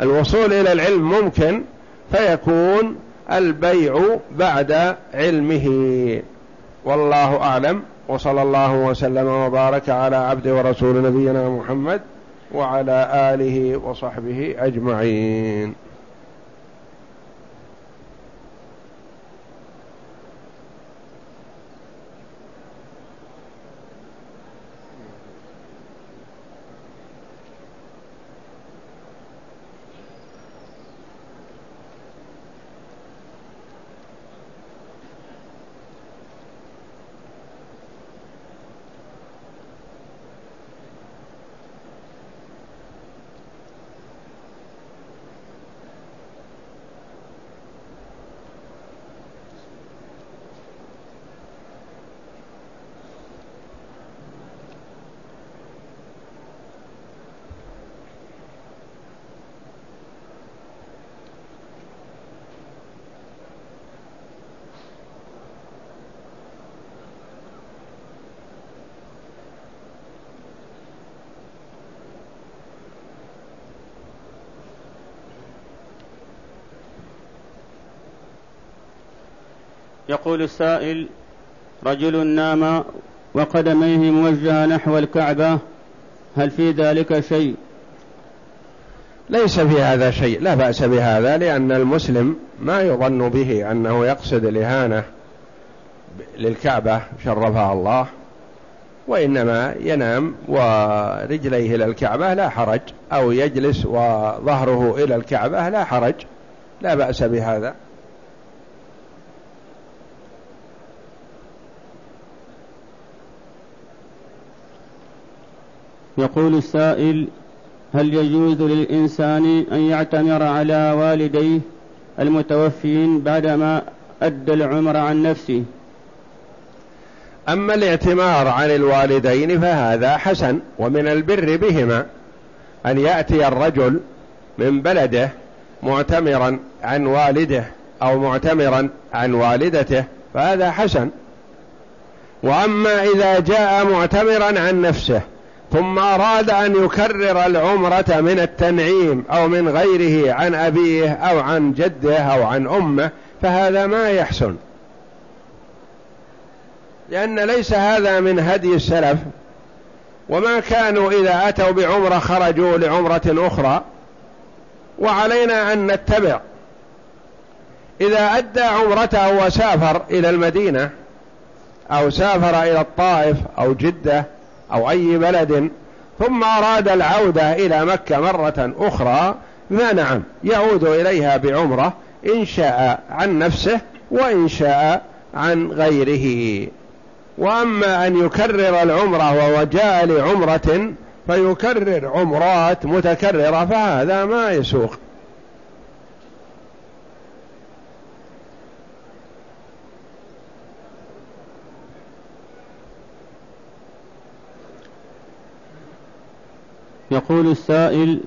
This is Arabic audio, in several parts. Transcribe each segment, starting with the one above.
الوصول إلى العلم ممكن فيكون البيع بعد علمه. والله أعلم. وصلى الله وسلم وبارك على عبد ورسول نبينا محمد وعلى آله وصحبه أجمعين. يقول السائل رجل نام وقدميه موجهة نحو الكعبة هل في ذلك شيء؟ ليس في هذا شيء لا بأس بهذا لأن المسلم ما يظن به أنه يقصد الإهانة للكعبة شرفها الله وإنما ينام ورجليه إلى الكعبة لا حرج أو يجلس وظهره إلى الكعبة لا حرج لا بأس بهذا. يقول السائل هل يجوز للإنسان أن يعتمر على والديه المتوفين بعدما أدى العمر عن نفسه؟ أما الاعتمار عن الوالدين فهذا حسن ومن البر بهما أن يأتي الرجل من بلده معتمرا عن والده أو معتمرا عن والدته فهذا حسن. وأما إذا جاء معتمرا عن نفسه ثم أراد أن يكرر العمرة من التنعيم أو من غيره عن أبيه أو عن جده أو عن أمه فهذا ما يحسن. لأن ليس هذا من هدي السلف وما كانوا إذا أتوا بعمرة خرجوا لعمرة أخرى وعلينا أن نتبع. إذا أدى عمرته وسافر إلى المدينة أو سافر إلى الطائف أو جدة أو أي بلد ثم أراد العودة إلى مكة مرة أخرى ما نعم يعود إليها بعمرة إن شاء عن نفسه وإن شاء عن غيره. وأما أن يكرر العمرة وهو جاء لعمرة فيكرر عمرات متكررة فهذا ما يسوق. يقول السائل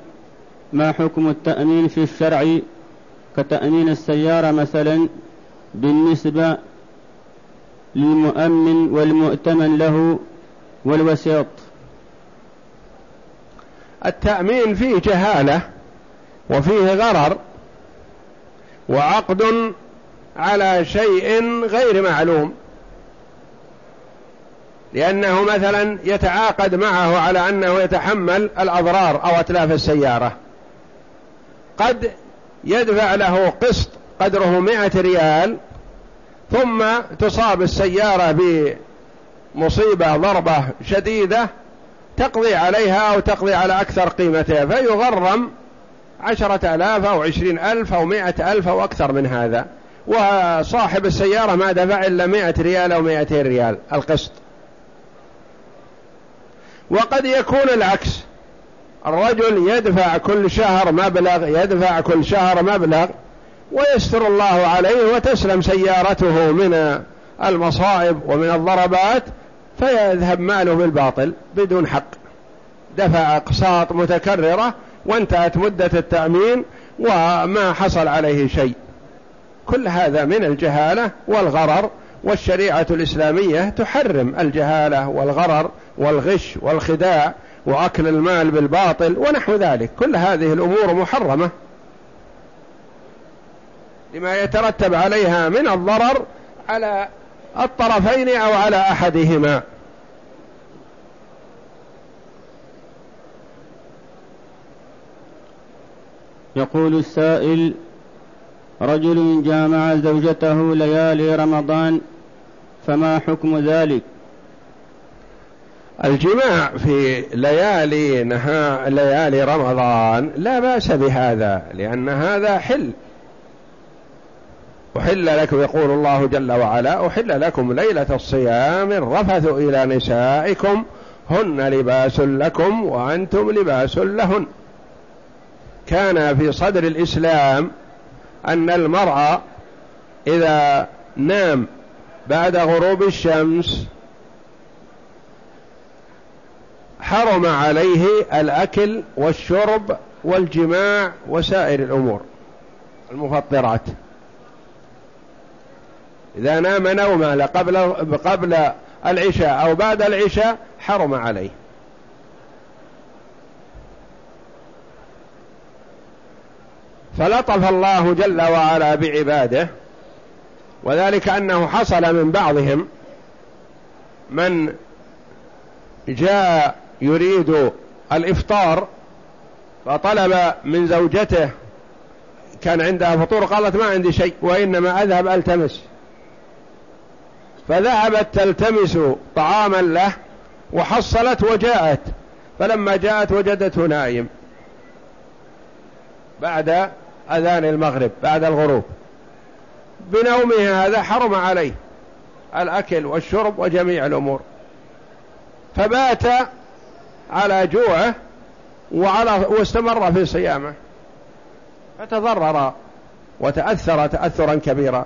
ما حكم التأمين في الشرع كتأمين السيارة مثلا بالنسبة للمؤمن والمؤتمن له والوسيط؟ التأمين فيه جهالة وفيه غرر وعقد على شيء غير معلوم. لأنه مثلا يتعاقد معه على أنه يتحمل الأضرار أو أتلاف السيارة. قد يدفع له قسط قدره مئة ريال ثم تصاب السيارة بمصيبة ضربة شديدة تقضي عليها أو تقضي على أكثر قيمتها فيغرم عشرة ألاف أو عشرين ألف أو مئة ألف أو أكثر من هذا. وصاحب السيارة ما دفع إلا مئة ريال أو مئتين ريال القسط. وقد يكون العكس. الرجل يدفع كل شهر مبلغ يدفع كل شهر مبلغ ويستر الله عليه وتسلم سيارته من المصائب ومن الضربات فيذهب ماله بالباطل بدون حق. دفع أقساط متكررة وانتهت مدة التأمين وما حصل عليه شيء. كل هذا من الجهالة والغرر والشريعة الإسلامية تحرم الجهالة والغرر والغش والخداع وأكل المال بالباطل ونحو ذلك. كل هذه الأمور محرمة. لما يترتب عليها من الضرر على الطرفين أو على أحدهما. يقول السائل رجل جامع زوجته ليالي رمضان فما حكم ذلك؟ الجماع في ليالي نها ليالي رمضان لا بأس بهذا لأن هذا حل. أحل لكم يقول الله جل وعلا أحل لكم ليلة الصيام الرفث إلى نسائكم هن لباس لكم وأنتم لباس لهن. كان في صدر الإسلام أن المرأة إذا نام بعد غروب الشمس حرم عليه الأكل والشرب والجماع وسائر الأمور المفطرات. إذا نام نوما قبل قبل العشاء أو بعد العشاء حرم عليه. فلطف الله جل وعلا بعباده وذلك أنه حصل من بعضهم من جاء يريد الإفطار فطلب من زوجته كان عندها فطور قالت ما عندي شيء وإنما أذهب ألتمس. فذهبت تلتمس طعاما له وحصلت وجاءت. فلما جاءت وجدته نايم. بعد أذان المغرب بعد الغروب. بنومه هذا حرم عليه الأكل والشرب وجميع الأمور. فبات على جوعه وعلى واستمر في صيامه. فتضرر وتأثر تأثرا كبيرا.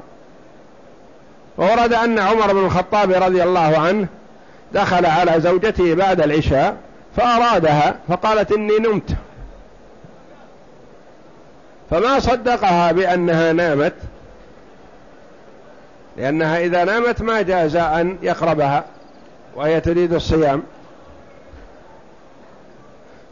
وورد أن عمر بن الخطاب رضي الله عنه دخل على زوجته بعد العشاء فأرادها فقالت إني نمت. فما صدقها بأنها نامت لأنها إذا نامت ما جاز أن يقربها وهي تريد الصيام.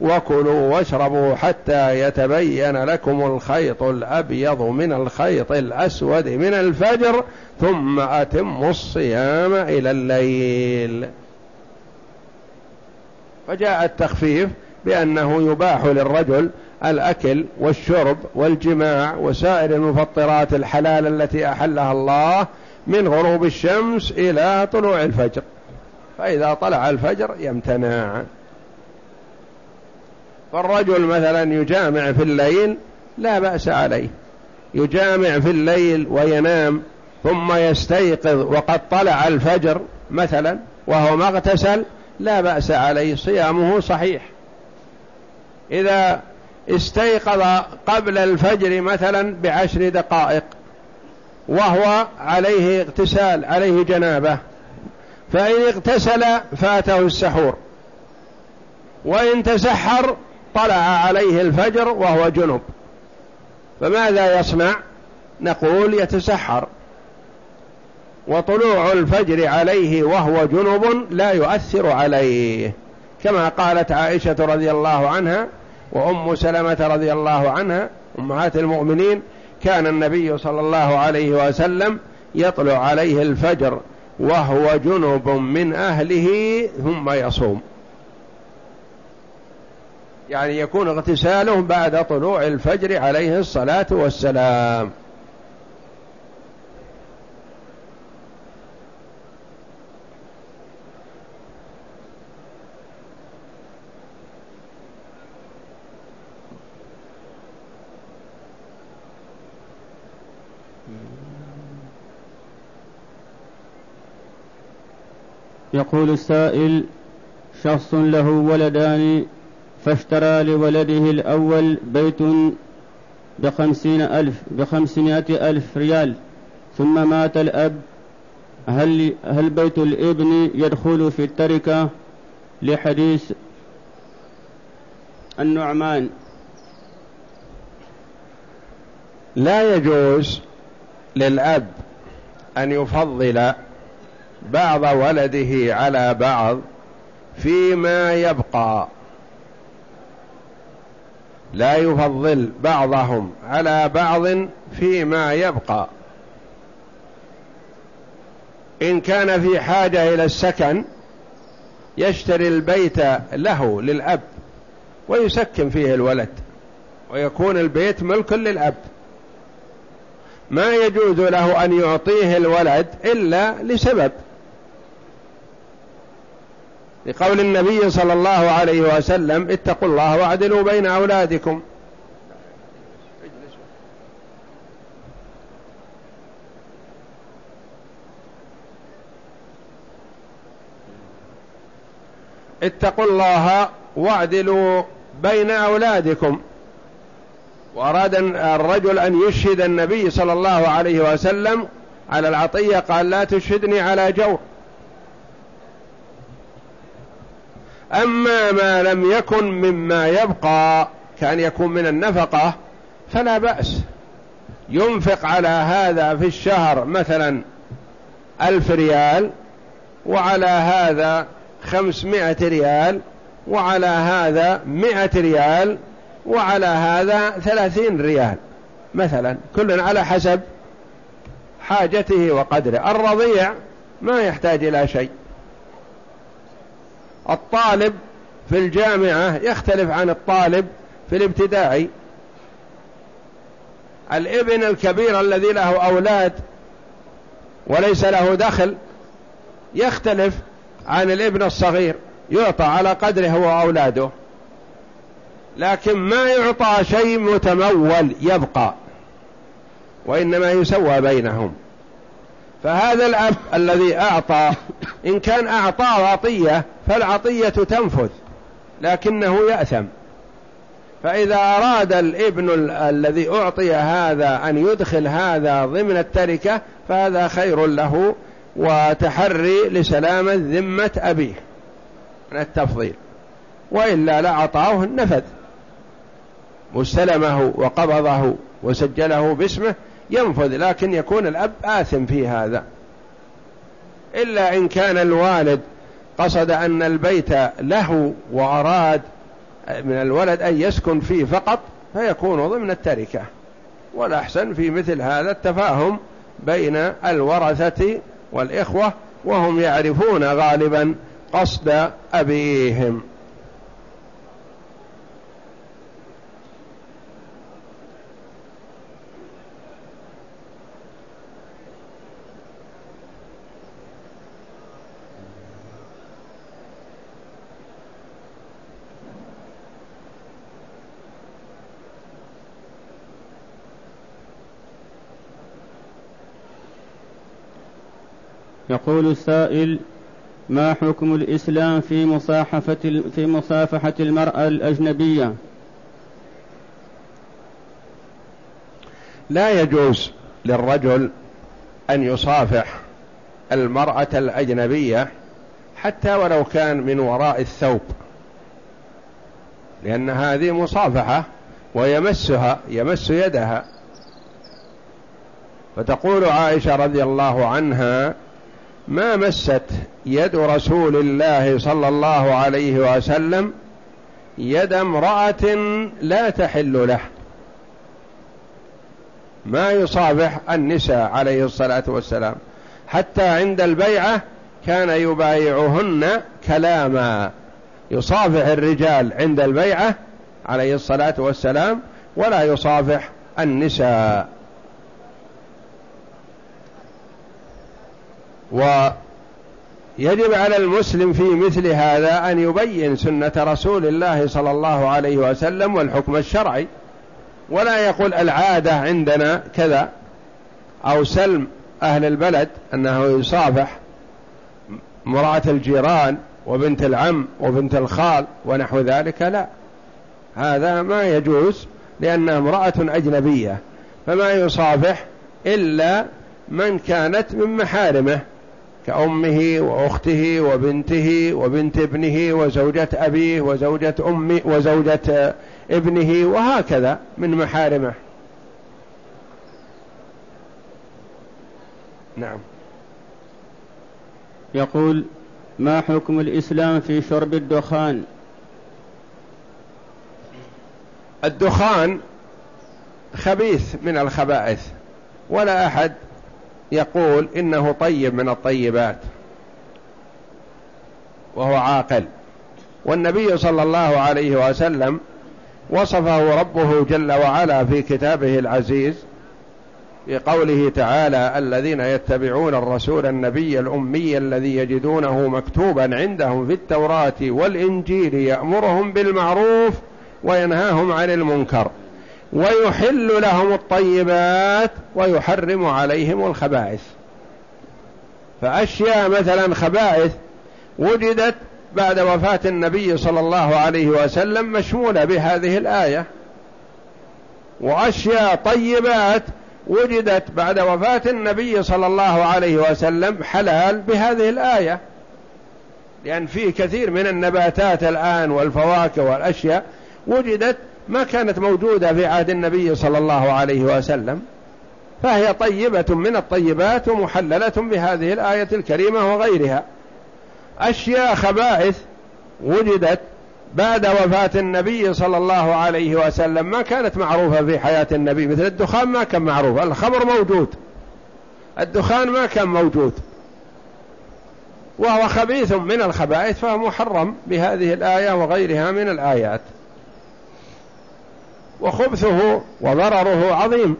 وكلوا واشربوا حتى يتبين لكم الخيط الأبيض من الخيط الأسود من الفجر ثم أتموا الصيام إلى الليل. فجاء التخفيف بأنه يباح للرجل الأكل والشرب والجماع وسائر المفطرات الحلال التي أحلها الله من غروب الشمس إلى طلوع الفجر. فإذا طلع الفجر يمتنع. فالرجل مثلا يجامع في الليل لا بأس عليه. يجامع في الليل وينام ثم يستيقظ وقد طلع الفجر مثلا وهو ما اغتسل لا بأس عليه صيامه صحيح. إذا استيقظ قبل الفجر مثلا بعشر دقائق وهو عليه اغتسال عليه جنابة فإن اغتسل فاته السحور وإن تسحر طلع عليه الفجر وهو جنب. فماذا يصنع؟ نقول يتسحر. وطلوع الفجر عليه وهو جنب لا يؤثر عليه. كما قالت عائشة رضي الله عنها وأم سلمة رضي الله عنها أمهات المؤمنين كان النبي صلى الله عليه وسلم يطلع عليه الفجر وهو جنب من أهله ثم يصوم. يعني يكون اغتساله بعد طلوع الفجر عليه الصلاة والسلام. يقول السائل شخص له ولدان فاشترى لولده الأول بيت بخمسين ألف بخمسمائة ألف ريال ثم مات الأب. هل, هل بيت الابن يدخل في التركة؟ لحديث النعمان. لا يجوز للأب أن يفضل بعض ولده على بعض فيما يبقى. لا يفضل بعضهم على بعض فيما يبقى. إن كان في حاجة إلى السكن يشتري البيت له للأب ويسكن فيه الولد ويكون البيت ملك للأب. ما يجوز له أن يعطيه الولد إلا لسبب. لقول النبي صلى الله عليه وسلم اتقوا الله واعدلوا بين أولادكم. اتقوا الله واعدلوا بين أولادكم. وأراد الرجل أن يشهد النبي صلى الله عليه وسلم على العطية قال لا تشهدني على جور أما ما لم يكن مما يبقى كأن يكون من النفقة فلا بأس. ينفق على هذا في الشهر مثلا ألف ريال وعلى هذا خمسمائة ريال وعلى هذا مائة ريال وعلى هذا ثلاثين ريال مثلا. كل على حسب حاجته وقدره. الرضيع ما يحتاج إلى شيء. الطالب في الجامعة يختلف عن الطالب في الابتدائي الابن الكبير الذي له أولاد وليس له دخل يختلف عن الابن الصغير يعطى على قدره هو وأولاده. لكن ما يعطى شيء متمول يبقى وإنما يسوى بينهم. فهذا الأب الذي أعطى إن كان أعطاه عطية فالعطية تنفذ لكنه يأثم. فإذا أراد الابن الذي أعطي هذا أن يدخل هذا ضمن التركة فهذا خير له وتحري لسلامة ذمة أبيه من التفضيل. وإلا لأعطاه نفذ واستلمه وقبضه وسجله باسمه ينفذ لكن يكون الأب آثم في هذا. إلا إن كان الوالد قصد أن البيت له وأراد من الولد أن يسكن فيه فقط فيكون ضمن التركة. والأحسن في مثل هذا التفاهم بين الورثة والإخوة وهم يعرفون غالبا قصد أبيهم. يقول السائل ما حكم الإسلام في مصاحفة في مصافحة المرأة الأجنبية؟ لا يجوز للرجل أن يصافح المرأة الأجنبية حتى ولو كان من وراء الثوب لأن هذه مصافحة ويمسها يمس يدها فتقول عائشة رضي الله عنها ما مست يد رسول الله صلى الله عليه وسلم يد امرأة لا تحل له. ما يصافح النساء عليه الصلاة والسلام. حتى عند البيعة كان يبايعهن كلاما. يصافح الرجال عند البيعة عليه الصلاة والسلام ولا يصافح النساء. ويجب على المسلم في مثل هذا أن يبين سنة رسول الله صلى الله عليه وسلم والحكم الشرعي ولا يقول العادة عندنا كذا أو سلم أهل البلد أنه يصافح مرأة الجيران وبنت العم وبنت الخال ونحو ذلك لا. هذا ما يجوز لأنها امرأة أجنبية فما يصافح إلا من كانت من محارمه. كأمه وأخته وبنته وبنت ابنه وزوجة أبيه وزوجة أمه وزوجة ابنه وهكذا من محارمه. نعم. يقول ما حكم الإسلام في شرب الدخان؟ الدخان خبيث من الخبائث ولا أحد يقول إنه طيب من الطيبات وهو عاقل. والنبي صلى الله عليه وسلم وصفه ربه جل وعلا في كتابه العزيز في قوله تعالى الذين يتبعون الرسول النبي الأمي الذي يجدونه مكتوبا عندهم في التوراة والإنجيل يأمرهم بالمعروف وينهاهم عن المنكر. ويحل لهم الطيبات ويحرم عليهم الخبائث. فأشياء مثلا خبائث وجدت بعد وفاة النبي صلى الله عليه وسلم مشمولة بهذه الآية. وأشياء طيبات وجدت بعد وفاة النبي صلى الله عليه وسلم حلال بهذه الآية. لأن في كثير من النباتات الآن والفواكه والأشياء وجدت ما كانت موجودة في عهد النبي صلى الله عليه وسلم فهي طيبة من الطيبات ومحللة بهذه الآية الكريمة وغيرها. أشياء خبائث وجدت بعد وفاة النبي صلى الله عليه وسلم ما كانت معروفة في حياة النبي مثل الدخان ما كان معروف الخمر موجود الدخان ما كان موجود. وهو خبيث من الخبائث فهو محرم بهذه الآية وغيرها من الآيات. وخبثه وضرره عظيم.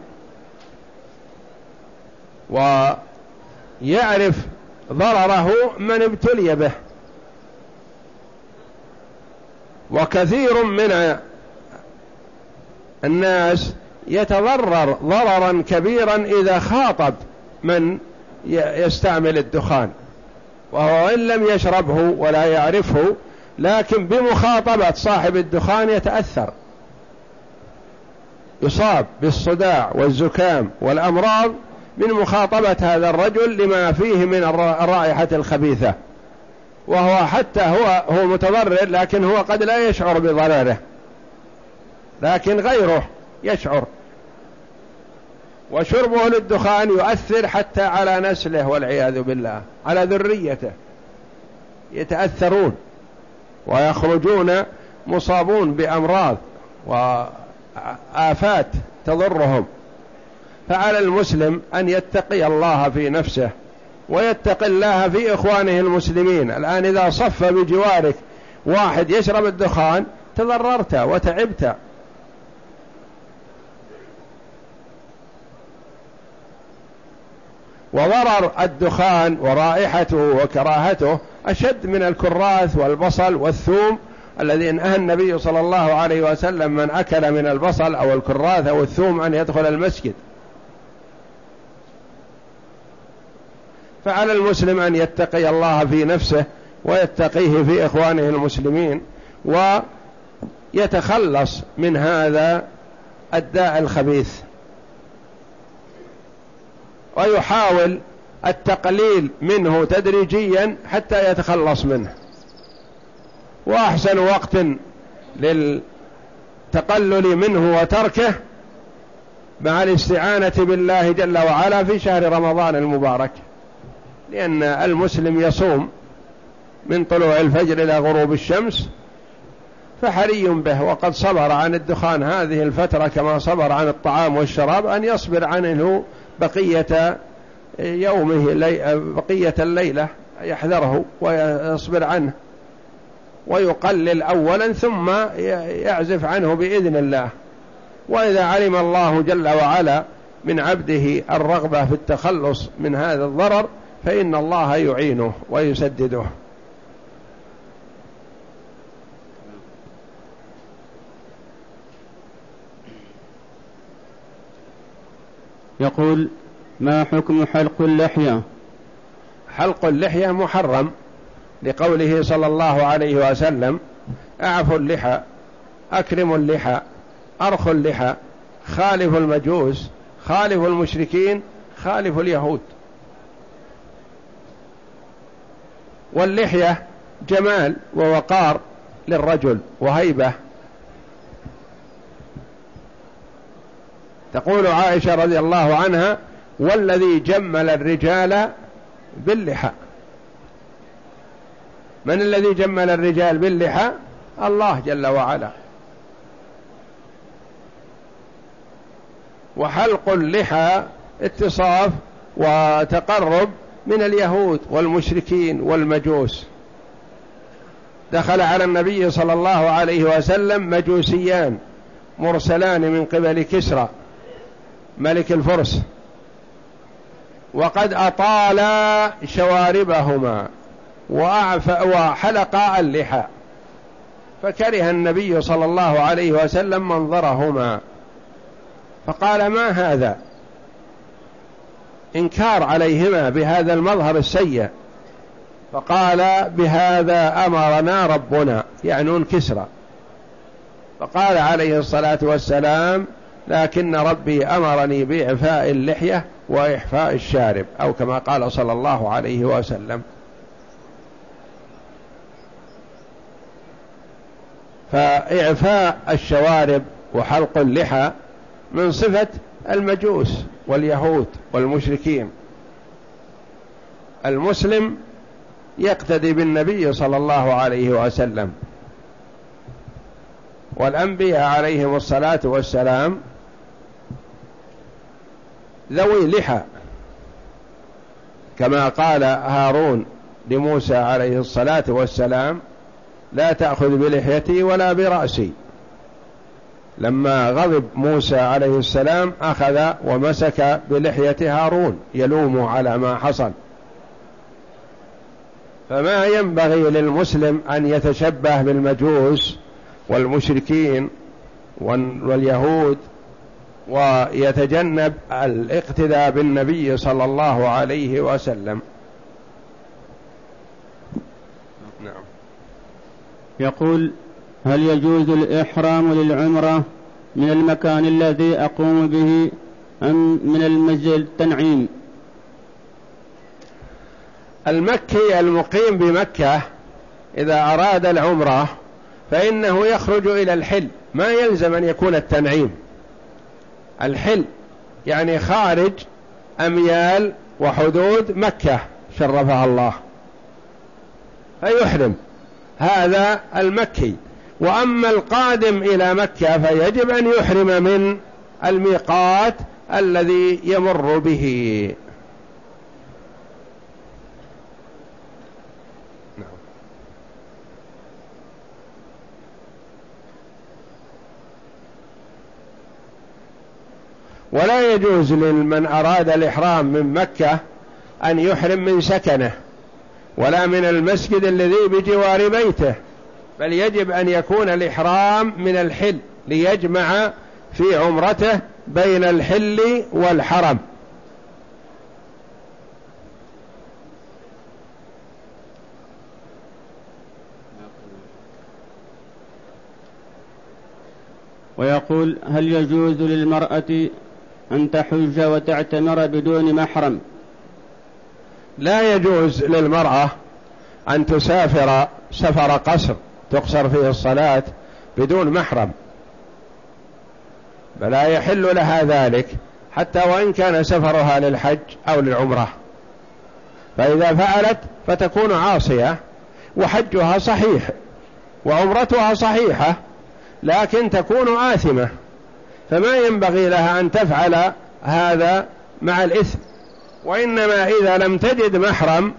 ويعرف ضرره من ابتلي به. وكثير من الناس يتضرر ضررا كبيرا إذا خاطب من يستعمل الدخان. وهو إن لم يشربه ولا يعرفه لكن بمخاطبة صاحب الدخان يتأثر. يصاب بالصداع والزكام والأمراض من مخاطبة هذا الرجل لما فيه من الرائحة الخبيثة. وهو حتى هو هو متضرر لكن هو قد لا يشعر بضرره لكن غيره يشعر. وشربه للدخان يؤثر حتى على نسله والعياذ بالله على ذريته. يتأثرون ويخرجون مصابون بأمراض. وآفات تضرهم. فعلى المسلم أن يتقي الله في نفسه ويتقي الله في إخوانه المسلمين. الآن إذا صف بجوارك واحد يشرب الدخان تضررت وتعبت. وضرر الدخان ورائحته وكراهته أشد من الكراث والبصل والثوم. الذي نهى النبي صلى الله عليه وسلم من أكل من البصل أو الكراث أو الثوم أن يدخل المسجد. فعلى المسلم أن يتقي الله في نفسه ويتقيه في إخوانه المسلمين ويتخلص من هذا الداء الخبيث. ويحاول التقليل منه تدريجيا حتى يتخلص منه. وأحسن وقت للتقلل منه وتركه مع الاستعانة بالله جل وعلا في شهر رمضان المبارك لأن المسلم يصوم من طلوع الفجر إلى غروب الشمس فحري به. وقد صبر عن الدخان هذه الفترة كما صبر عن الطعام والشراب أن يصبر عنه بقية يومه بقية الليلة يحذره ويصبر عنه. ويقلل أولا ثم يعزف عنه بإذن الله. وإذا علم الله جل وعلا من عبده الرغبة في التخلص من هذا الضرر فإن الله يعينه ويسدده. يقول ما حكم حلق اللحية؟ حلق اللحية محرم. لقوله صلى الله عليه وسلم اعفوا اللحى اكرموا اللحى أرخوا اللحى خالفوا المجوس خالفوا المشركين خالفوا اليهود. واللحية جمال ووقار للرجل وهيبة. تقول عائشة رضي الله عنها والذي جمل الرجال باللحى. من الذي جمل الرجال باللحى؟ الله جل وعلا. وحلق اللحى اتصاف وتقرب من اليهود والمشركين والمجوس. دخل على النبي صلى الله عليه وسلم مجوسيان مرسلان من قبل كسرى ملك الفرس. وقد أطالا شواربهما. وحلقا اللحى فكره النبي صلى الله عليه وسلم منظرهما. فقال ما هذا؟ إنكار عليهما بهذا المظهر السيء. فقال بهذا أمرنا ربنا. يعنون كسرى فقال عليه الصلاة والسلام لكن ربي أمرني بإعفاء اللحية وإحفاء الشارب. أو كما قال صلى الله عليه وسلم. فإعفاء الشوارب وحلق اللحى من صفة المجوس واليهود والمشركين. المسلم يقتدي بالنبي صلى الله عليه وسلم. والأنبياء عليهم الصلاة والسلام ذوي لحى كما قال هارون لموسى عليه الصلاة والسلام لا تأخذ بلحيتي ولا برأسي. لما غضب موسى عليه السلام أخذ ومسك بلحية هارون يلوم على ما حصل. فما ينبغي للمسلم أن يتشبه بالمجوس والمشركين واليهود ويتجنب الاقتداء بالنبي صلى الله عليه وسلم. يقول هل يجوز الإحرام للعمرة من المكان الذي أقوم به أم من المسجد التنعيم؟ المكي المقيم بمكة إذا أراد العمرة فإنه يخرج إلى الحل ما يلزم أن يكون التنعيم. الحل يعني خارج أميال وحدود مكة شرفها الله. فيحرم. هذا المكي. وأما القادم إلى مكة فيجب أن يحرم من الميقات الذي يمر به. نعم. ولا يجوز لمن أراد الإحرام من مكة أن يحرم من سكنه. ولا من المسجد الذي بجوار بيته بل يجب أن يكون الإحرام من الحل ليجمع في عمرته بين الحل والحرم. ويقول هل يجوز للمرأة أن تحج وتعتمر بدون محرم؟ لا يجوز للمرأة أن تسافر سفر قصر تقصر فيه الصلاة بدون محرم. فلا يحل لها ذلك حتى وإن كان سفرها للحج أو للعمرة. فإذا فعلت فتكون عاصية وحجها صحيح وعمرتها صحيحة لكن تكون آثمة. فما ينبغي لها أن تفعل هذا مع الإثم. وإنما إذا لم تجد محرم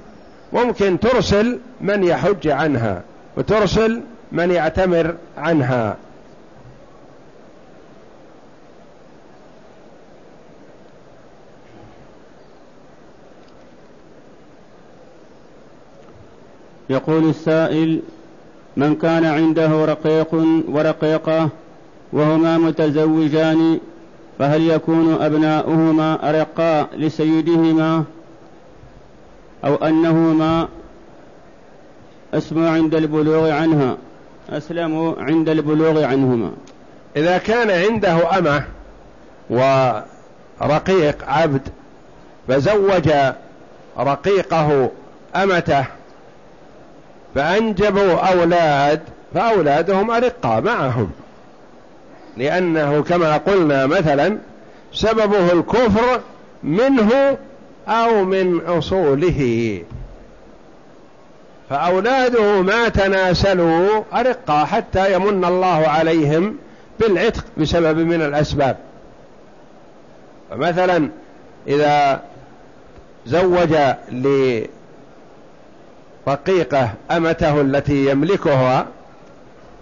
ممكن ترسل من يحج عنها وترسل من يعتمر عنها. يقول السائل من كان عنده رقيق ورقيقة وهما متزوجان فهل يكون أبناؤهما أرقاء لسيدهما أو أنهما أسموا عند البلوغ عنها؟ أسلموا عند البلوغ عنهما. إذا كان عنده أمة ورقيق عبد فزوج رقيقه أمته فأنجبوا أولاد فأولادهم أرقى معهم. لأنه كما قلنا مثلا سببه الكفر منه أو من أصوله. فأولاده ما تناسلوا أرقى حتى يمن الله عليهم بالعتق بسبب من الأسباب. فمثلا إذا زوج لرقيقة أمته التي يملكها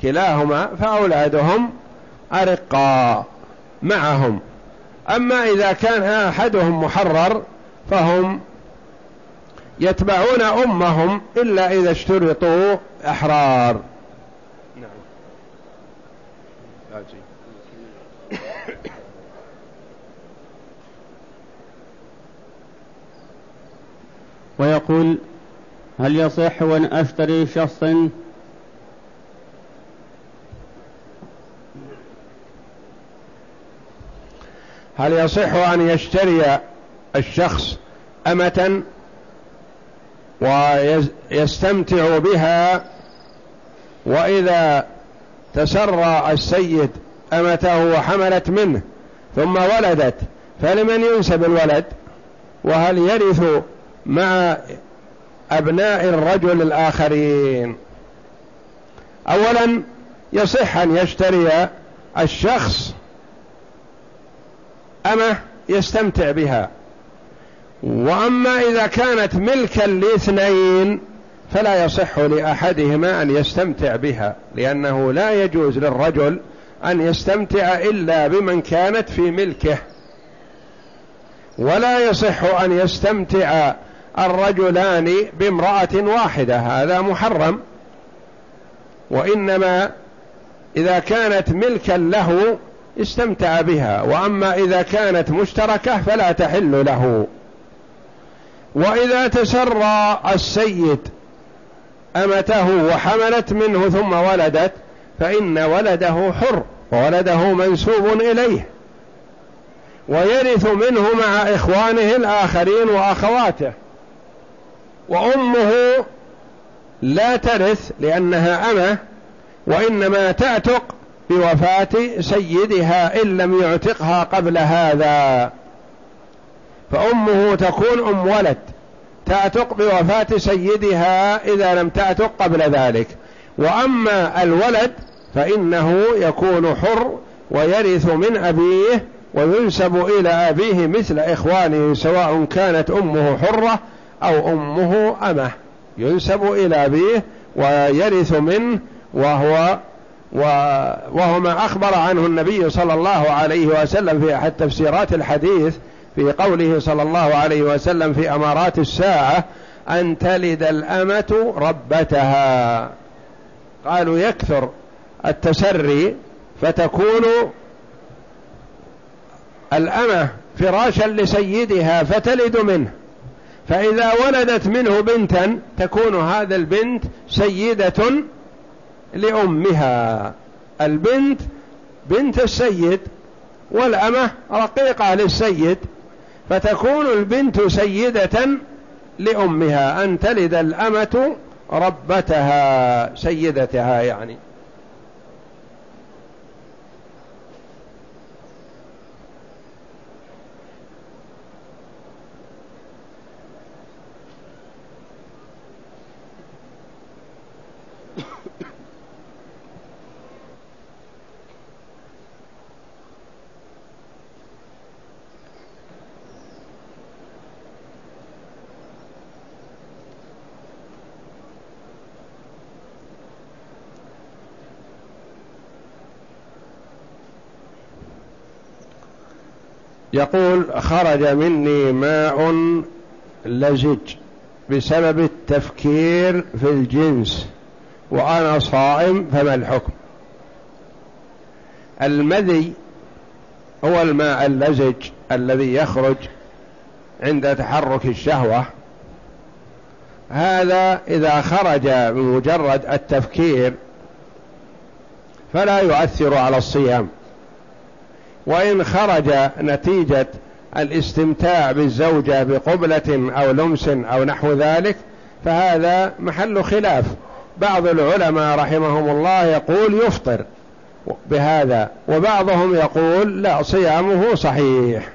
كلاهما فأولادهم أرقى معهم. أما إذا كان أحدهم محرر فهم يتبعون أمهم إلا إذا اشترطوا أحرار. ويقول هل يصح وأن أشتري شخص هل يصح أن يشتري الشخص أمة ويستمتع بها وإذا تسرى السيد أمته وحملت منه ثم ولدت فلمن ينسب الولد وهل يرث مع أبناء الرجل الآخرين؟ أولا يصح أن يشتري الشخص أمه يستمتع بها. وأما إذا كانت ملكا لاثنين فلا يصح لأحدهما أن يستمتع بها لأنه لا يجوز للرجل أن يستمتع إلا بمن كانت في ملكه. ولا يصح أن يستمتع الرجلان بامرأة واحدة هذا محرم. وإنما إذا كانت ملكا له استمتع بها وأما إذا كانت مشتركة فلا تحل له. وإذا تسرى السيد أمته وحملت منه ثم ولدت فإن ولده حر وولده منسوب إليه. ويرث منه مع إخوانه الآخرين وأخواته. وأمه لا ترث لأنها أمة وإنما تعتق بوفاة سيدها إن لم يعتقها قبل هذا. فأمه تكون أم ولد تعتق بوفاة سيدها إذا لم تعتق قبل ذلك. وأما الولد فإنه يكون حر ويرث من أبيه وينسب إلى أبيه مثل إخوانه سواء كانت أمه حرة أو أمه أمة. ينسب إلى أبيه ويرث منه وهو وهو ما أخبر عنه النبي صلى الله عليه وسلم في أحد تفسيرات الحديث في قوله صلى الله عليه وسلم في أمارات الساعة أن تلد الأمة ربتها. قالوا يكثر التسري فتكون الأمة فراشا لسيدها فتلد منه. فإذا ولدت منه بنتا تكون هذا البنت سيدة لأمها. البنت بنت السيد والأمة رقيقة للسيد فتكون البنت سيدة لأمها أن تلد الأمة ربتها سيدتها يعني. يقول خرج مني ماء لزج بسبب التفكير في الجنس وأنا صائم فما الحكم؟ المذي هو الماء اللزج الذي يخرج عند تحرك الشهوة. هذا إذا خرج بمجرد التفكير فلا يؤثر على الصيام. وإن خرج نتيجة الاستمتاع بالزوجة بقبلة أو لمس أو نحو ذلك فهذا محل خلاف. بعض العلماء رحمهم الله يقول يفطر بهذا وبعضهم يقول لا صيامه صحيح.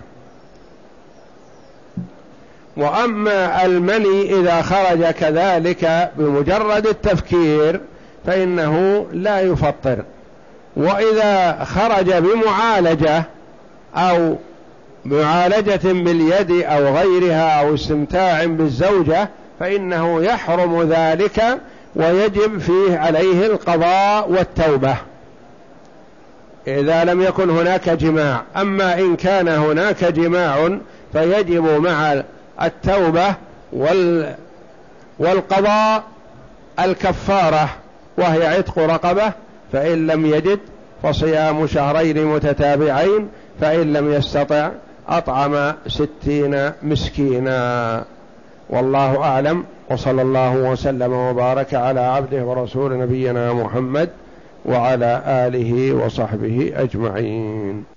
وأما المني إذا خرج كذلك بمجرد التفكير فإنه لا يفطر. وإذا خرج بمعالجة أو معالجة باليد أو غيرها أو استمتاع بالزوجة فإنه يحرم ذلك ويجب فيه عليه القضاء والتوبة. إذا لم يكن هناك جماع أما إن كان هناك جماع فيجب مع التوبة وال والقضاء الكفارة وهي عتق رقبة فإن لم يجد فصيام شهرين متتابعين فإن لم يستطع أطعم ستين مسكينا. والله أعلم وصلى الله وسلم وبارك على عبده ورسول نبينا محمد وعلى آله وصحبه أجمعين.